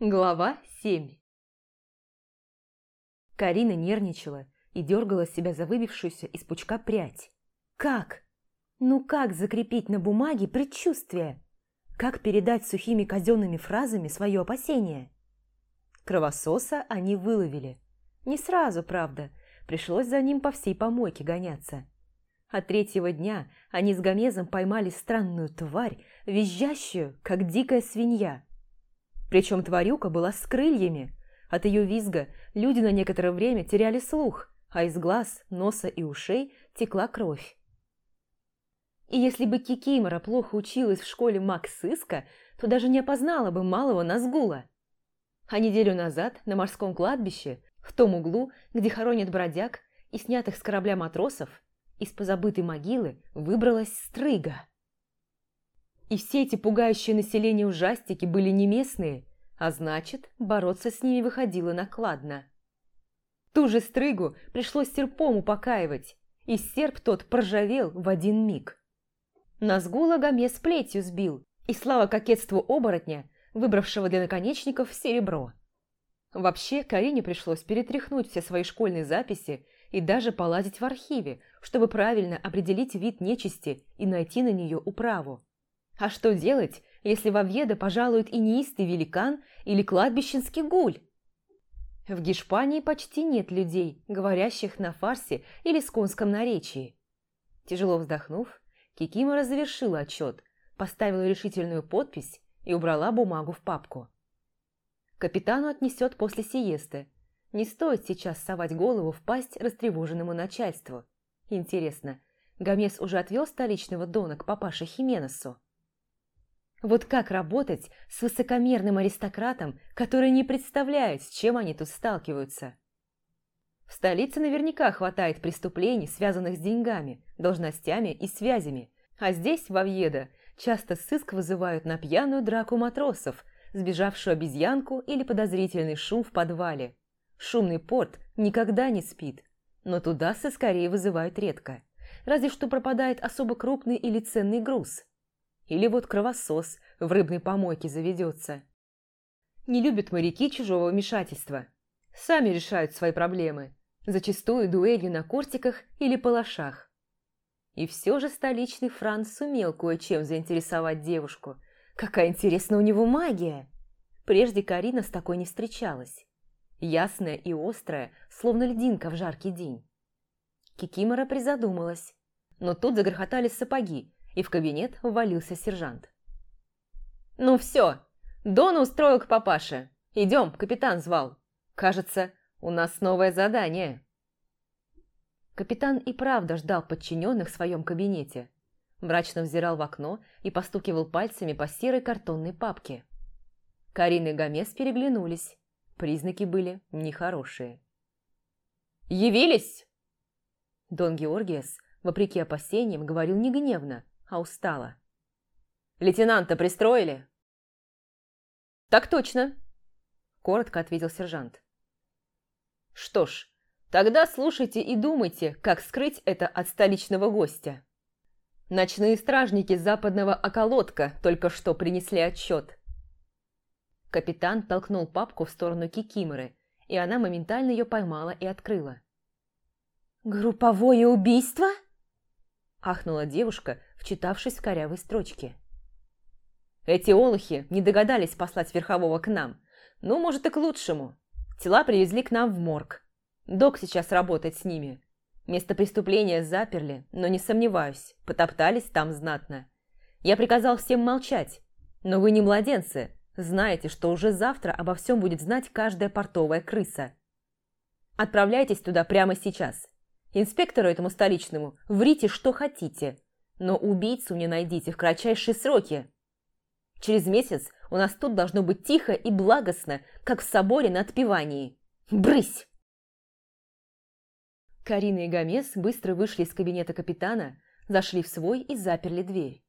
Глава 7 Карина нервничала и дергала себя за выбившуюся из пучка прядь. Как? Ну как закрепить на бумаге предчувствие? Как передать сухими казенными фразами свое опасение? Кровососа они выловили. Не сразу, правда. Пришлось за ним по всей помойке гоняться. А третьего дня они с Гомезом поймали странную тварь, визжащую, как дикая свинья. Причем тварюка была с крыльями. От ее визга люди на некоторое время теряли слух, а из глаз, носа и ушей текла кровь. И если бы Кикимора плохо училась в школе Максыска, то даже не опознала бы малого Назгула. А неделю назад на морском кладбище, в том углу, где хоронят бродяг и снятых с корабля матросов, из позабытой могилы выбралась стрыга. И все эти пугающие население ужастики были не местные, а значит, бороться с ними выходило накладно. Ту же стрыгу пришлось серпом упокаивать, и серп тот проржавел в один миг. Назгула Гомес плетью сбил, и слава кокетству оборотня, выбравшего для наконечников серебро. Вообще, Карине пришлось перетряхнуть все свои школьные записи и даже полазить в архиве, чтобы правильно определить вид нечисти и найти на нее управу. А что делать, если в Овьедо пожалует и неистый великан или кладбищенский гуль? В Гешпании почти нет людей, говорящих на фарсе или сконском наречии. Тяжело вздохнув, Кикимора завершила отчет, поставила решительную подпись и убрала бумагу в папку. Капитану отнесет после сиесты. Не стоит сейчас совать голову в пасть растревоженному начальству. Интересно, Гомес уже отвел столичного дона к папаше Хименесу? Вот как работать с высокомерным аристократом, который не представляет, с чем они тут сталкиваются? В столице наверняка хватает преступлений, связанных с деньгами, должностями и связями. А здесь, в Авьедо, часто сыск вызывают на пьяную драку матросов, сбежавшую обезьянку или подозрительный шум в подвале. Шумный порт никогда не спит, но туда сыскорей вызывают редко. Разве что пропадает особо крупный или ценный груз. Или вот кровосос в рыбной помойке заведется. Не любят моряки чужого вмешательства. Сами решают свои проблемы, зачастую дуэлью на кортиках или палашах. И все же столичный Франц сумел кое-чем заинтересовать девушку. Какая интересная у него магия! Прежде Карина с такой не встречалась. Ясная и острая, словно льдинка в жаркий день. Кикимора призадумалась. Но тут загрохотали сапоги, и в кабинет ввалился сержант. «Ну все, Дона устроил к папаше. Идем, капитан звал. Кажется, у нас новое задание». Капитан и правда ждал подчиненных в своем кабинете. Мрачно взирал в окно и постукивал пальцами по серой картонной папке. Карина и Гомес переглянулись. Признаки были нехорошие. «Явились?» Дон Георгиес, вопреки опасениям, говорил не гневно, а устало. «Лейтенанта пристроили?» «Так точно», – коротко ответил сержант. «Что ж, тогда слушайте и думайте, как скрыть это от столичного гостя». Ночные стражники западного околотка только что принесли отчет. Капитан толкнул папку в сторону Кикиморы, и она моментально ее поймала и открыла. «Групповое убийство?» Ахнула девушка, вчитавшись в корявые строчки. Эти олухи не догадались послать верхового к нам. Ну, может, и к лучшему. Тела привезли к нам в морг. Док сейчас работает с ними. Место преступления заперли, но не сомневаюсь, потоптались там знатно. Я приказал всем молчать, но вы не младенцы, знаете, что уже завтра обо всем будет знать каждая портовая крыса. Отправляйтесь туда прямо сейчас. Инспектору этому столичному врите, что хотите, но убийцу мне найдите в кратчайшие сроки. Через месяц у нас тут должно быть тихо и благостно, как в соборе на отпевании. Брысь!» Карина и Гомес быстро вышли из кабинета капитана, зашли в свой и заперли дверь.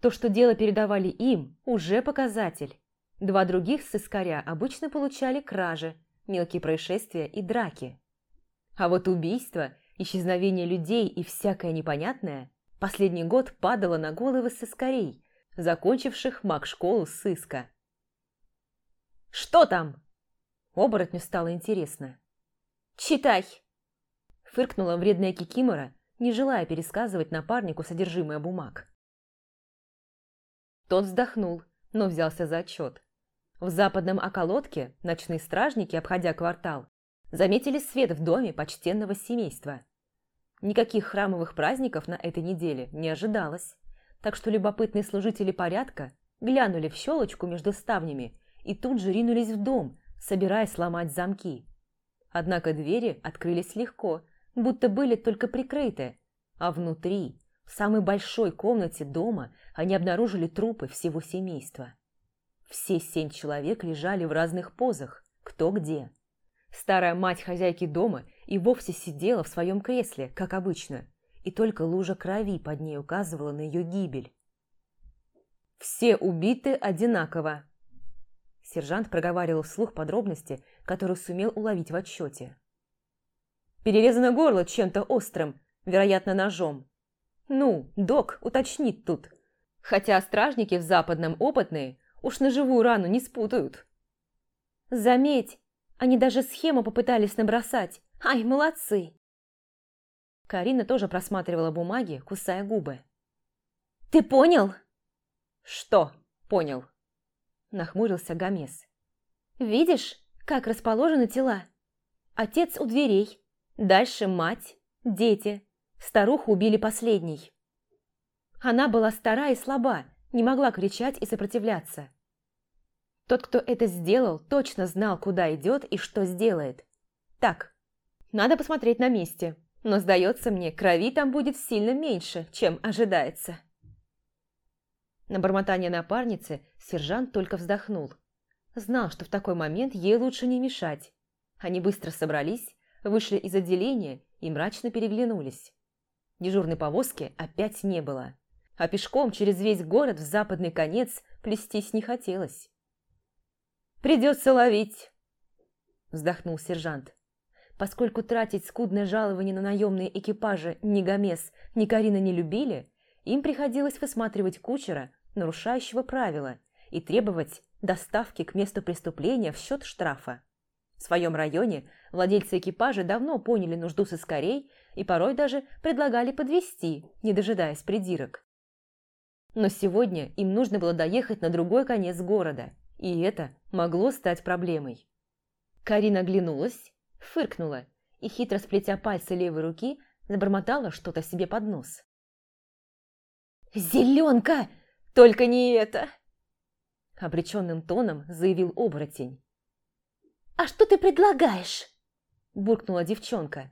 То, что дело передавали им, уже показатель. Два других сыскаря обычно получали кражи, мелкие происшествия и драки. А вот убийство, исчезновение людей и всякое непонятное последний год падало на головы сыскарей, закончивших маг-школу сыска. «Что там?» Оборотню стало интересно. «Читай!» Фыркнула вредная Кикимора, не желая пересказывать напарнику содержимое бумаг. Тот вздохнул, но взялся за отчет. В западном околотке ночные стражники, обходя квартал, заметили свет в доме почтенного семейства. Никаких храмовых праздников на этой неделе не ожидалось, так что любопытные служители порядка глянули в щелочку между ставнями и тут же ринулись в дом, собираясь сломать замки. Однако двери открылись легко, будто были только прикрыты, а внутри, в самой большой комнате дома, они обнаружили трупы всего семейства. Все семь человек лежали в разных позах, кто где. Старая мать хозяйки дома и вовсе сидела в своем кресле, как обычно, и только лужа крови под ней указывала на ее гибель. «Все убиты одинаково», Сержант проговаривал вслух подробности, которые сумел уловить в отчете. Перерезано горло чем-то острым, вероятно, ножом. Ну, док уточнит тут. Хотя стражники в западном опытные уж на живую рану не спутают. Заметь, они даже схему попытались набросать. Ай, молодцы! Карина тоже просматривала бумаги, кусая губы. «Ты понял?» «Что понял?» Нахмурился Гомес. «Видишь, как расположены тела? Отец у дверей, дальше мать, дети. Старуху убили последней. Она была стара и слаба, не могла кричать и сопротивляться. Тот, кто это сделал, точно знал, куда идет и что сделает. Так, надо посмотреть на месте, но, сдается мне, крови там будет сильно меньше, чем ожидается. На бормотание напарницы сержант только вздохнул. Знал, что в такой момент ей лучше не мешать. Они быстро собрались, вышли из отделения и мрачно переглянулись. Дежурной повозки опять не было, а пешком через весь город в западный конец плестись не хотелось. «Придется ловить», – вздохнул сержант. Поскольку тратить скудное жалование на наемные экипажи ни Гомес, ни Карина не любили, им приходилось высматривать кучера, нарушающего правила, и требовать доставки к месту преступления в счет штрафа. В своем районе владельцы экипажа давно поняли нужду соскорей и порой даже предлагали подвести, не дожидаясь придирок. Но сегодня им нужно было доехать на другой конец города, и это могло стать проблемой. Карина оглянулась, фыркнула и, хитро сплетя пальцы левой руки, забормотала что-то себе под нос. «Зеленка! Только не это!» Обреченным тоном заявил оборотень. «А что ты предлагаешь?» Буркнула девчонка.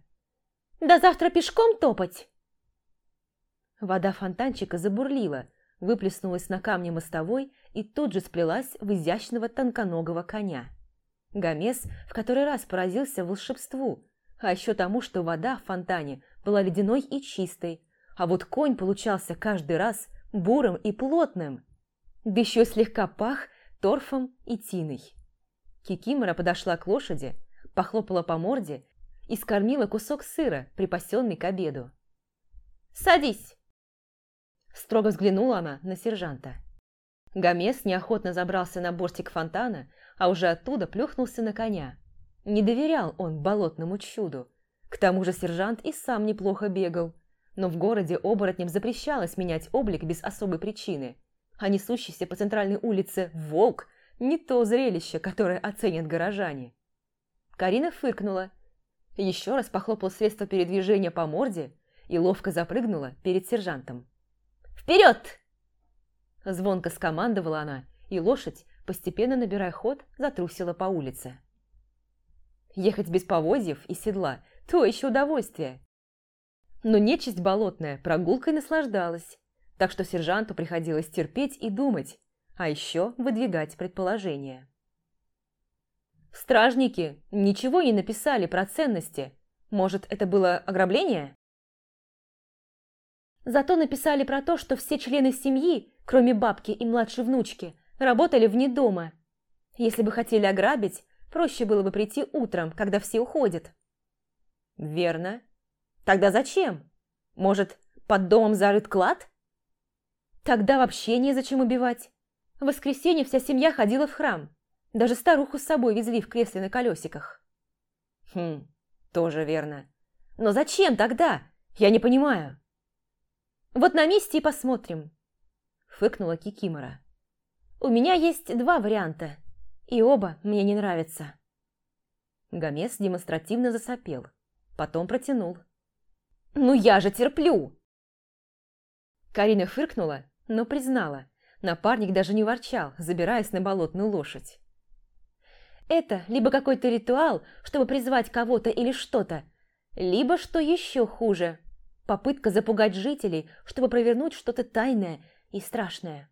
«До завтра пешком топать?» Вода фонтанчика забурлила, выплеснулась на камне мостовой и тут же сплелась в изящного тонконогого коня. Гомес в который раз поразился волшебству, а еще тому, что вода в фонтане была ледяной и чистой, а вот конь получался каждый раз бурым и плотным, да еще слегка пах торфом и тиной. Кикимора подошла к лошади, похлопала по морде и скормила кусок сыра, припасенный к обеду. «Садись!» Строго взглянула она на сержанта. Гомес неохотно забрался на бортик фонтана, а уже оттуда плюхнулся на коня. Не доверял он болотному чуду. К тому же сержант и сам неплохо бегал, но в городе оборотням запрещалось менять облик без особой причины, а несущийся по центральной улице волк – не то зрелище, которое оценят горожане. Карина фыркнула, еще раз похлопала средство передвижения по морде и ловко запрыгнула перед сержантом. «Вперед!» Звонко скомандовала она, и лошадь, постепенно набирая ход, затрусила по улице. Ехать без повозьев и седла – то еще удовольствие. Но нечисть болотная прогулкой наслаждалась, так что сержанту приходилось терпеть и думать, а еще выдвигать предположения. Стражники ничего не написали про ценности. Может, это было ограбление? Зато написали про то, что все члены семьи, кроме бабки и младшей внучки, работали вне дома. Если бы хотели ограбить, проще было бы прийти утром, когда все уходят. Верно. Тогда зачем? Может, под домом зарыт клад? Тогда вообще незачем убивать. В воскресенье вся семья ходила в храм. Даже старуху с собой везли в кресле на колесиках. Хм, тоже верно. Но зачем тогда? Я не понимаю. Вот на месте и посмотрим. Фыкнула Кикимора. У меня есть два варианта, и оба мне не нравятся. Гомес демонстративно засопел, потом протянул. «Ну я же терплю!» Карина фыркнула, но признала. Напарник даже не ворчал, забираясь на болотную лошадь. Это либо какой-то ритуал, чтобы призвать кого-то или что-то, либо, что еще хуже, попытка запугать жителей, чтобы провернуть что-то тайное и страшное.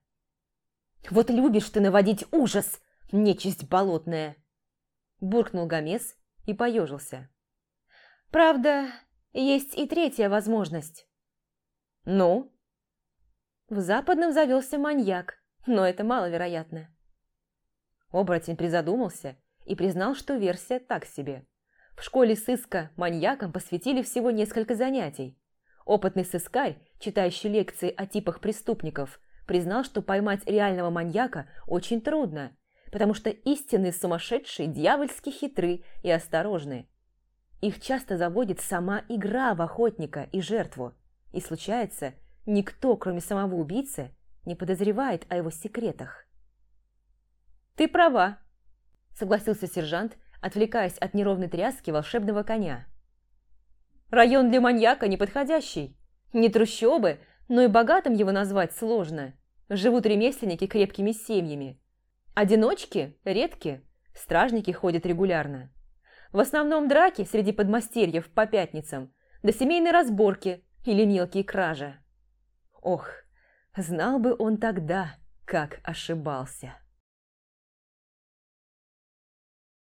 «Вот любишь ты наводить ужас, нечисть болотная!» Буркнул Гомес и поежился. «Правда, есть и третья возможность». «Ну?» В западном завелся маньяк, но это маловероятно. Оборотень призадумался и признал, что версия так себе. В школе сыска маньякам посвятили всего несколько занятий. Опытный сыскарь, читающий лекции о типах преступников, признал, что поймать реального маньяка очень трудно, потому что истинные сумасшедшие дьявольски хитры и осторожны. Их часто заводит сама игра в охотника и жертву, и случается, никто, кроме самого убийцы, не подозревает о его секретах. «Ты права», – согласился сержант, отвлекаясь от неровной тряски волшебного коня. «Район для маньяка неподходящий. Не трущобы, но и богатым его назвать сложно. Живут ремесленники крепкими семьями. Одиночки редки, стражники ходят регулярно. В основном драки среди подмастерьев по пятницам, да семейные разборки или мелкие кражи. Ох, знал бы он тогда, как ошибался.